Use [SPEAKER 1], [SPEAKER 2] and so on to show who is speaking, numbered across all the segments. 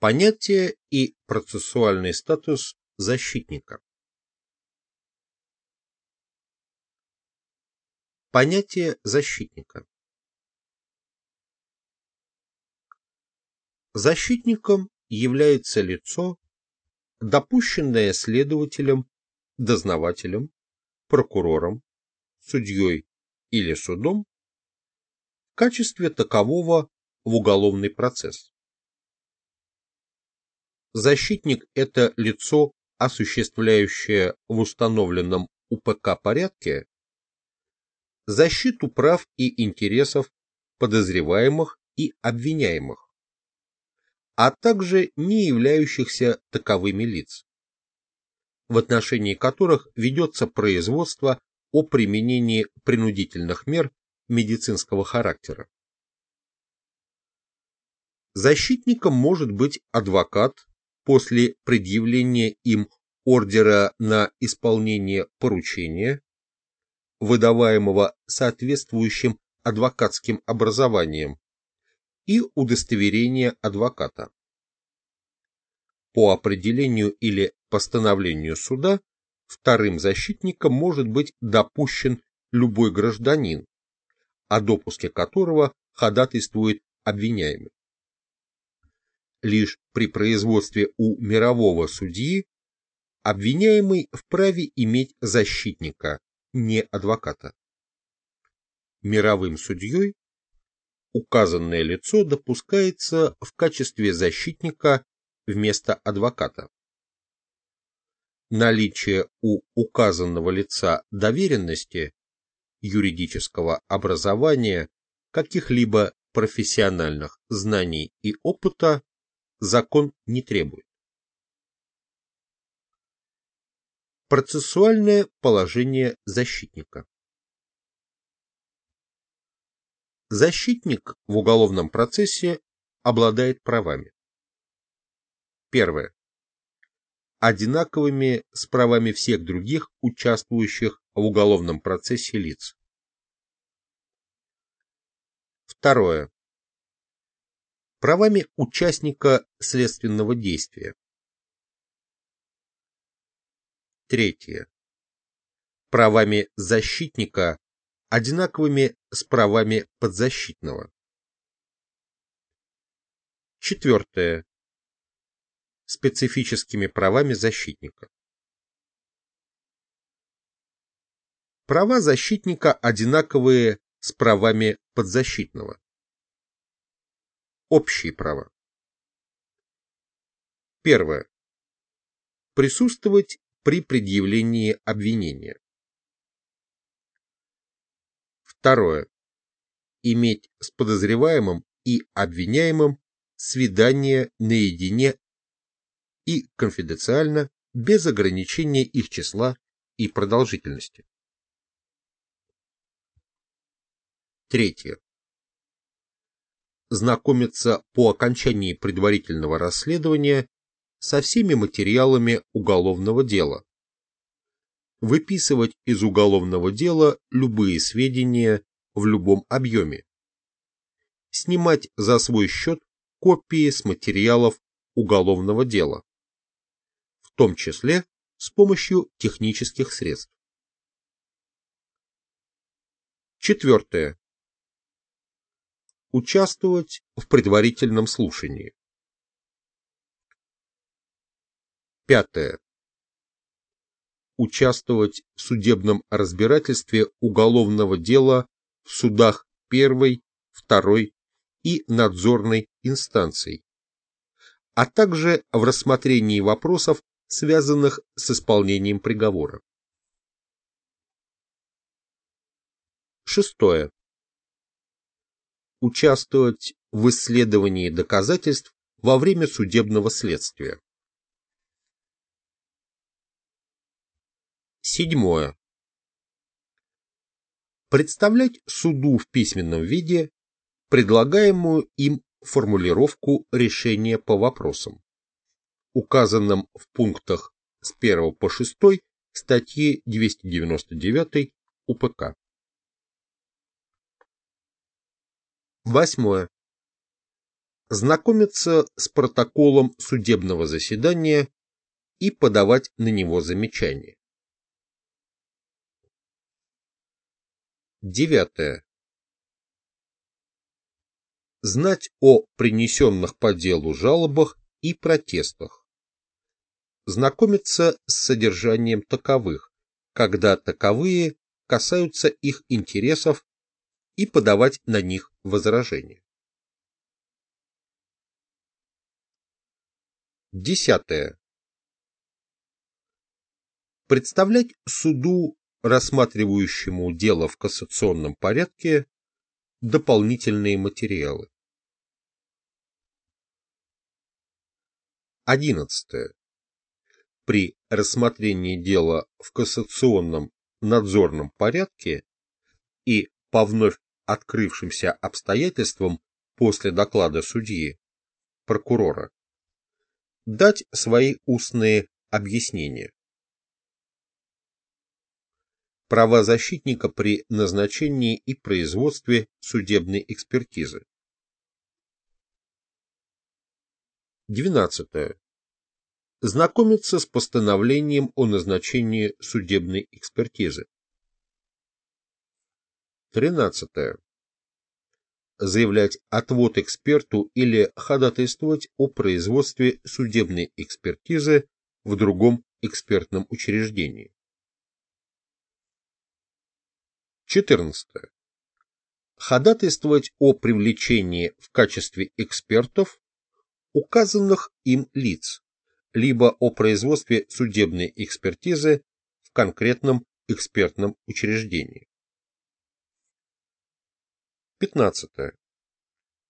[SPEAKER 1] Понятие и процессуальный статус защитника. Понятие защитника. Защитником является лицо, допущенное следователем, дознавателем, прокурором, судьей или судом в качестве такового в уголовный процесс. Защитник – это лицо, осуществляющее в установленном УПК порядке защиту прав и интересов подозреваемых и обвиняемых, а также не являющихся таковыми лиц, в отношении которых ведется производство о применении принудительных мер медицинского характера. Защитником может быть адвокат, после предъявления им ордера на исполнение поручения, выдаваемого соответствующим адвокатским образованием, и удостоверения адвоката. По определению или постановлению суда вторым защитником может быть допущен любой гражданин, о допуске которого ходатайствует обвиняемый лишь при производстве у мирового судьи обвиняемый вправе иметь защитника, не адвоката. Мировым судьей указанное лицо допускается в качестве защитника вместо адвоката. Наличие у указанного лица доверенности, юридического образования, каких-либо профессиональных знаний и опыта закон не требует. Процессуальное положение защитника Защитник в уголовном процессе обладает правами. Первое. Одинаковыми с правами всех других участвующих в уголовном процессе лиц. Второе правами участника следственного действия. Третье. Правами защитника одинаковыми с правами подзащитного. Четвертое. Специфическими правами защитника. Права защитника одинаковые с правами подзащитного. Общие права. Первое. Присутствовать при предъявлении обвинения. Второе. Иметь с подозреваемым и обвиняемым свидание наедине и конфиденциально, без ограничения их числа и продолжительности. Третье знакомиться по окончании предварительного расследования со всеми материалами уголовного дела, выписывать из уголовного дела любые сведения в любом объеме, снимать за свой счет копии с материалов уголовного дела, в том числе с помощью технических средств. Четвертое участвовать в предварительном слушании. Пятое. Участвовать в судебном разбирательстве уголовного дела в судах первой, второй и надзорной инстанций, а также в рассмотрении вопросов, связанных с исполнением приговора. Шестое участвовать в исследовании доказательств во время судебного следствия. Седьмое. Представлять суду в письменном виде предлагаемую им формулировку решения по вопросам, указанным в пунктах с 1 по 6 статьи 299 УПК. Восьмое. знакомиться с протоколом судебного заседания и подавать на него замечания. Девятое. Знать о принесенных по делу жалобах и протестах. Знакомиться с содержанием таковых, когда таковые касаются их интересов и подавать на них возражения. Десятое. Представлять суду, рассматривающему дело в кассационном порядке, дополнительные материалы. Одиннадцатое. При рассмотрении дела в кассационном надзорном порядке и по вновь открывшимся обстоятельствам после доклада судьи, прокурора, дать свои устные объяснения. Права защитника при назначении и производстве судебной экспертизы. 12. Знакомиться с постановлением о назначении судебной экспертизы. 13 заявлять отвод эксперту или ходатайствовать о производстве судебной экспертизы в другом экспертном учреждении. 14. Ходатайствовать о привлечении в качестве экспертов указанных им лиц, либо о производстве судебной экспертизы в конкретном экспертном учреждении. 15.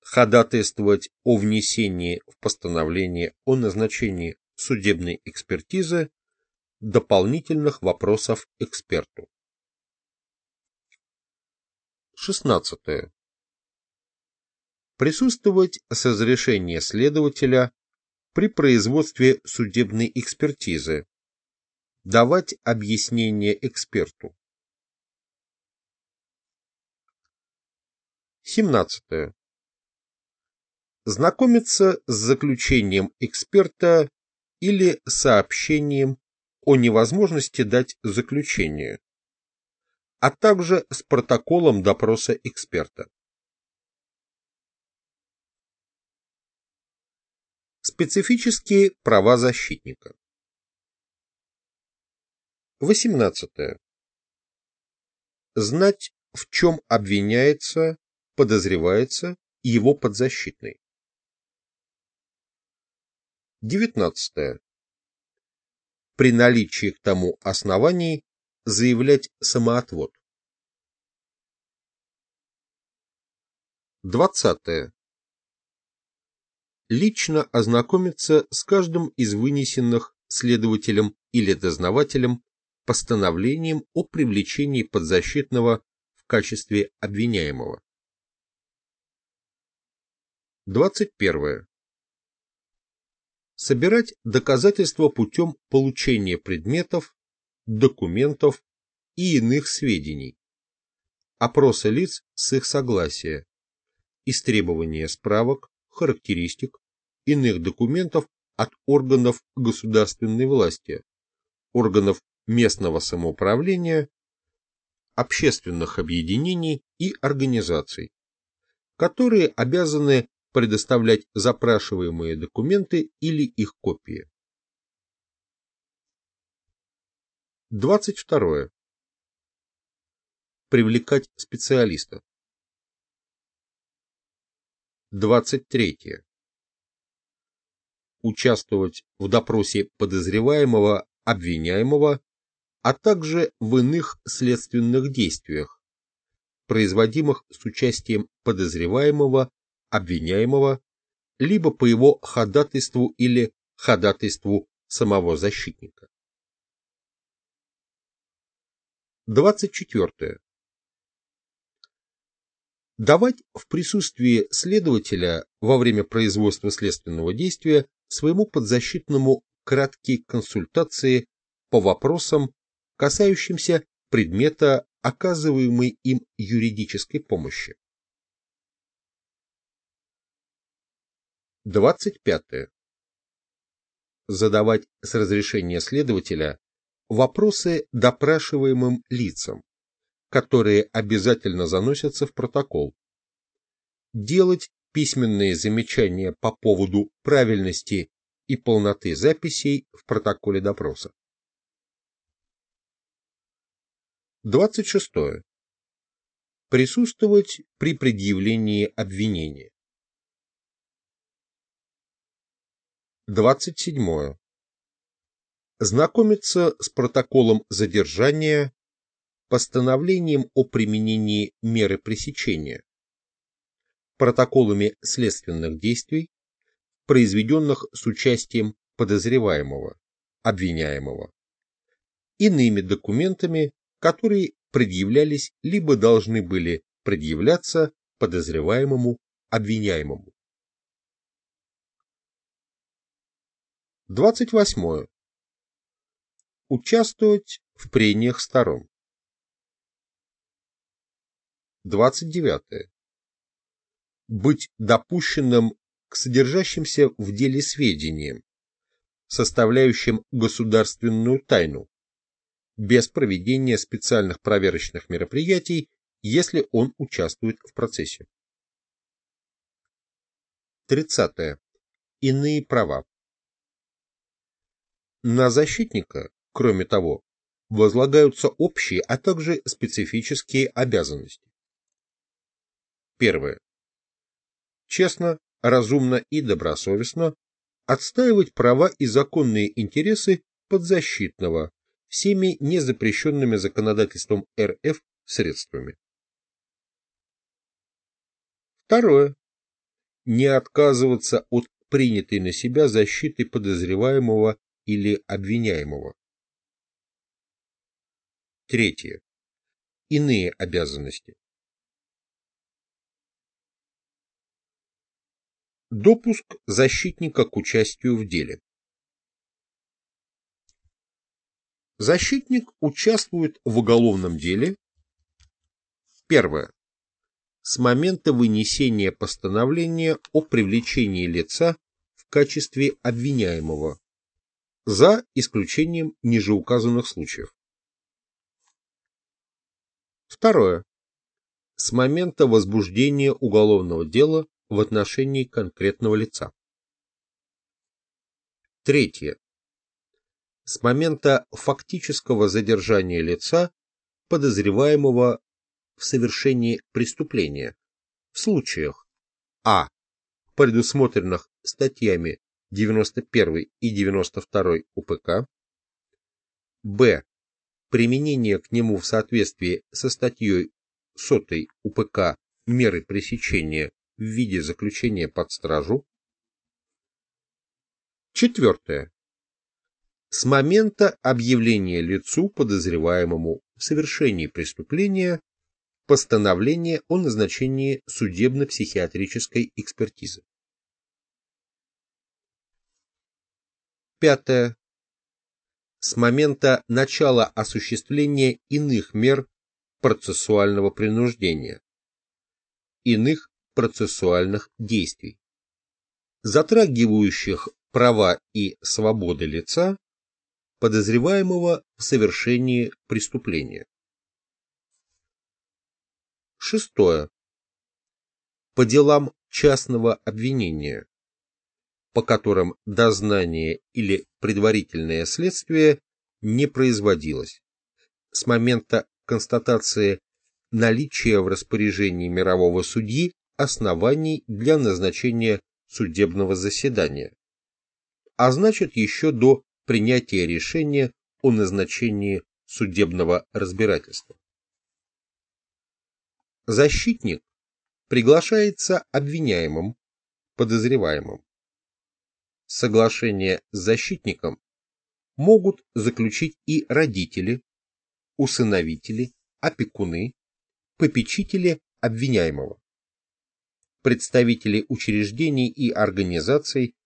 [SPEAKER 1] Ходатайствовать о внесении в постановление о назначении судебной экспертизы дополнительных вопросов эксперту. 16. Присутствовать с разрешения следователя при производстве судебной экспертизы. Давать объяснение эксперту. 17. Знакомиться с заключением эксперта или сообщением о невозможности дать заключение, а также с протоколом допроса эксперта. Специфические права защитника. 18. Знать, в чем обвиняется подозревается его подзащитный. 19. При наличии к тому оснований заявлять самоотвод. 20. Лично ознакомиться с каждым из вынесенных следователем или дознавателем постановлением о привлечении подзащитного в качестве обвиняемого. 21. Собирать доказательства путем получения предметов, документов и иных сведений, опроса лиц с их согласия, истребования справок, характеристик, иных документов от органов государственной власти, органов местного самоуправления, общественных объединений и организаций, которые обязаны предоставлять запрашиваемые документы или их копии. 22. Привлекать специалистов. 23. Участвовать в допросе подозреваемого, обвиняемого, а также в иных следственных действиях, производимых с участием подозреваемого обвиняемого, либо по его ходатайству или ходатайству самого защитника. 24. Давать в присутствии следователя во время производства следственного действия своему подзащитному краткие консультации по вопросам, касающимся предмета оказываемой им юридической помощи. 25. Задавать с разрешения следователя вопросы допрашиваемым лицам, которые обязательно заносятся в протокол. Делать письменные замечания по поводу правильности и полноты записей в протоколе допроса. 26. Присутствовать при предъявлении обвинения. 27. Знакомиться с протоколом задержания, постановлением о применении меры пресечения, протоколами следственных действий, произведенных с участием подозреваемого, обвиняемого, иными документами, которые предъявлялись либо должны были предъявляться подозреваемому, обвиняемому. 28. Участвовать в прениях сторон. 29. Быть допущенным к содержащимся в деле сведениям, составляющим государственную тайну, без проведения специальных проверочных мероприятий, если он участвует в процессе. 30. Иные права. На защитника, кроме того, возлагаются общие, а также специфические обязанности. Первое. Честно, разумно и добросовестно отстаивать права и законные интересы подзащитного всеми незапрещенными законодательством РФ средствами. Второе. Не отказываться от принятой на себя защиты подозреваемого или обвиняемого. Третье. Иные обязанности. Допуск защитника к участию в деле. Защитник участвует в уголовном деле. Первое. С момента вынесения постановления о привлечении лица в качестве обвиняемого, за исключением ниже указанных случаев. Второе. С момента возбуждения уголовного дела в отношении конкретного лица. Третье с момента фактического задержания лица, подозреваемого в совершении преступления, в случаях а. предусмотренных статьями 91 и 92 УПК, б. применение к нему в соответствии со статьей 100 УПК меры пресечения в виде заключения под стражу, четвертое с момента объявления лицу, подозреваемому в совершении преступления, постановления о назначении судебно-психиатрической экспертизы. Пятое. С момента начала осуществления иных мер процессуального принуждения, иных процессуальных действий, затрагивающих права и свободы лица подозреваемого в совершении преступления. Шестое. По делам частного обвинения, по которым дознание или предварительное следствие не производилось с момента констатации наличия в распоряжении мирового судьи оснований для назначения судебного заседания, а значит еще до принятия решения о назначении судебного разбирательства. Защитник приглашается обвиняемым, подозреваемым. Соглашение с защитником могут заключить и родители, усыновители, опекуны, попечители обвиняемого, представители учреждений и организаций,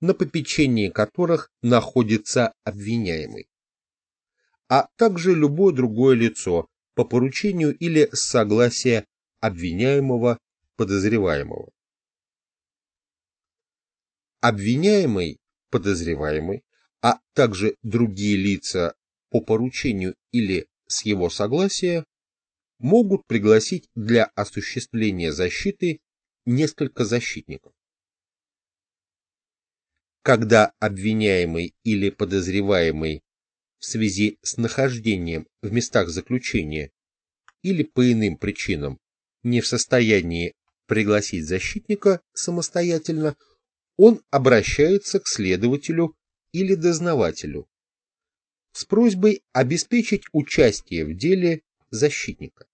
[SPEAKER 1] на попечении которых находится обвиняемый, а также любое другое лицо по поручению или с согласия обвиняемого подозреваемого. Обвиняемый, подозреваемый, а также другие лица по поручению или с его согласия могут пригласить для осуществления защиты несколько защитников. Когда обвиняемый или подозреваемый в связи с нахождением в местах заключения или по иным причинам не в состоянии пригласить защитника самостоятельно, он обращается к следователю или дознавателю с просьбой обеспечить участие в деле защитника.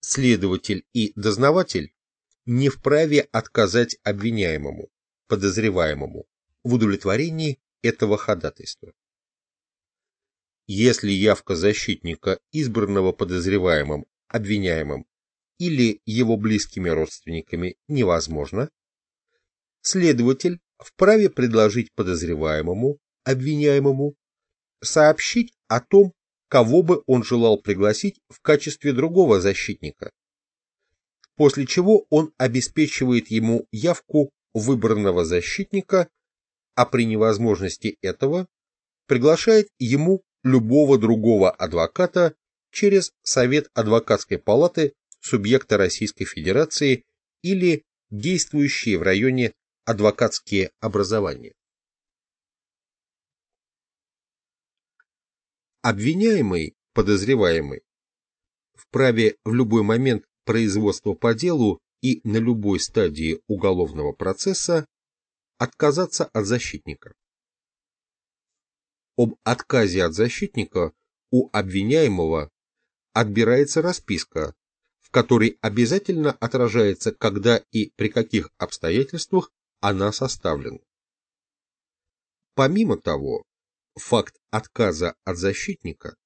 [SPEAKER 1] Следователь и дознаватель не вправе отказать обвиняемому, подозреваемому в удовлетворении этого ходатайства. Если явка защитника, избранного подозреваемым, обвиняемым или его близкими родственниками невозможна, следователь вправе предложить подозреваемому, обвиняемому, сообщить о том, кого бы он желал пригласить в качестве другого защитника, после чего он обеспечивает ему явку выбранного защитника, а при невозможности этого приглашает ему любого другого адвоката через Совет адвокатской палаты субъекта Российской Федерации или действующие в районе адвокатские образования. Обвиняемый, подозреваемый, вправе в любой момент производства по делу и на любой стадии уголовного процесса отказаться от защитника. Об отказе от защитника у обвиняемого отбирается расписка, в которой обязательно отражается, когда и при каких обстоятельствах она составлена. Помимо того, факт отказа от защитника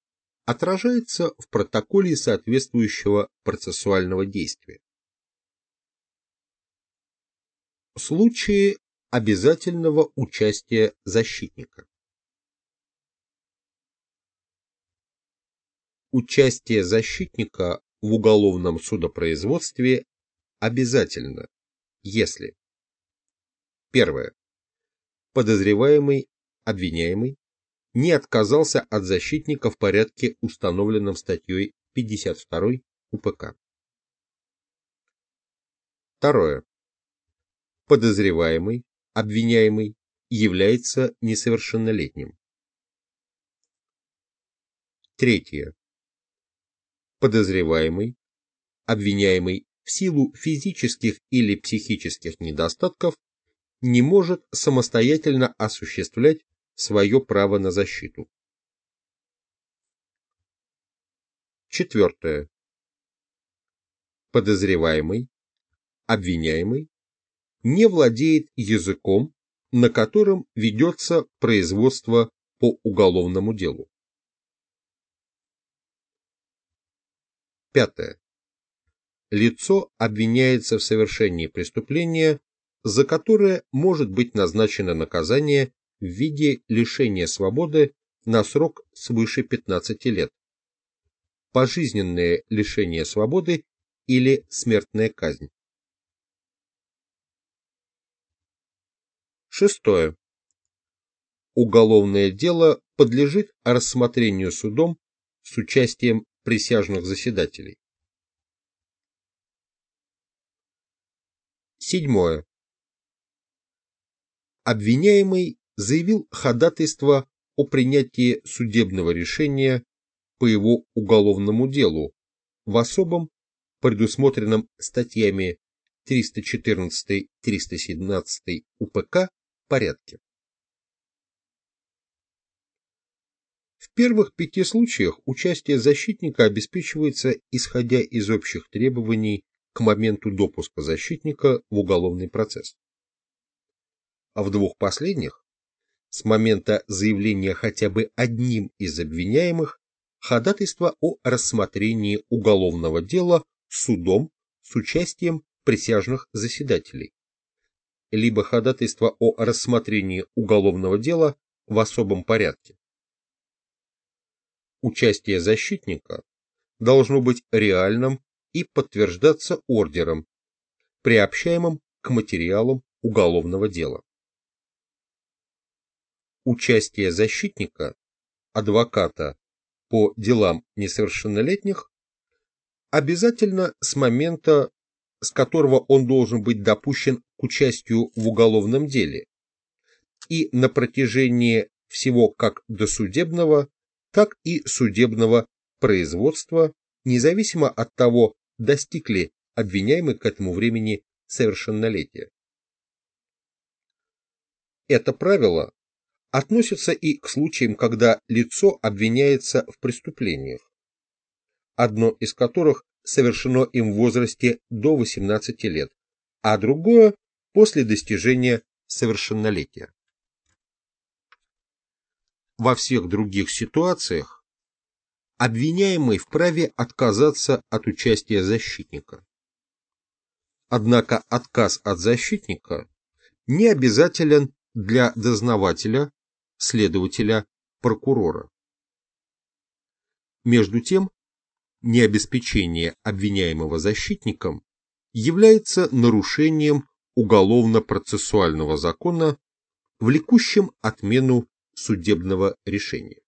[SPEAKER 1] отражается в протоколе соответствующего процессуального действия. Случаи обязательного участия защитника. Участие защитника в уголовном судопроизводстве обязательно, если Первое. Подозреваемый, обвиняемый не отказался от защитника в порядке, установленном статьей 52 УПК. Второе. Подозреваемый, обвиняемый является несовершеннолетним. Третье подозреваемый, обвиняемый в силу физических или психических недостатков не может самостоятельно осуществлять свое право на защиту. Четвертое. Подозреваемый, обвиняемый не владеет языком, на котором ведется производство по уголовному делу. Пятое. Лицо обвиняется в совершении преступления, за которое может быть назначено наказание в виде лишения свободы на срок свыше 15 лет, пожизненное лишение свободы или смертная казнь. Шестое. Уголовное дело подлежит рассмотрению судом с участием присяжных заседателей. Седьмое. Обвиняемый заявил ходатайство о принятии судебного решения по его уголовному делу в особом, предусмотренном статьями 314-317 УПК порядке. Первых пяти случаях участие защитника обеспечивается исходя из общих требований к моменту допуска защитника в уголовный процесс. А в двух последних, с момента заявления хотя бы одним из обвиняемых, ходатайство о рассмотрении уголовного дела судом с участием присяжных заседателей, либо ходатайство о рассмотрении уголовного дела в особом порядке участие защитника должно быть реальным и подтверждаться ордером, приобщаемым к материалам уголовного дела. Участие защитника, адвоката по делам несовершеннолетних обязательно с момента, с которого он должен быть допущен к участию в уголовном деле, и на протяжении всего как досудебного, так и судебного производства, независимо от того, достиг ли обвиняемый к этому времени совершеннолетия. Это правило относится и к случаям, когда лицо обвиняется в преступлениях, одно из которых совершено им в возрасте до 18 лет, а другое после достижения совершеннолетия. Во всех других ситуациях обвиняемый вправе отказаться от участия защитника. Однако отказ от защитника не обязателен для дознавателя, следователя, прокурора. Между тем, необеспечение обвиняемого защитником является нарушением уголовно-процессуального закона, влекущим отмену судебного решения.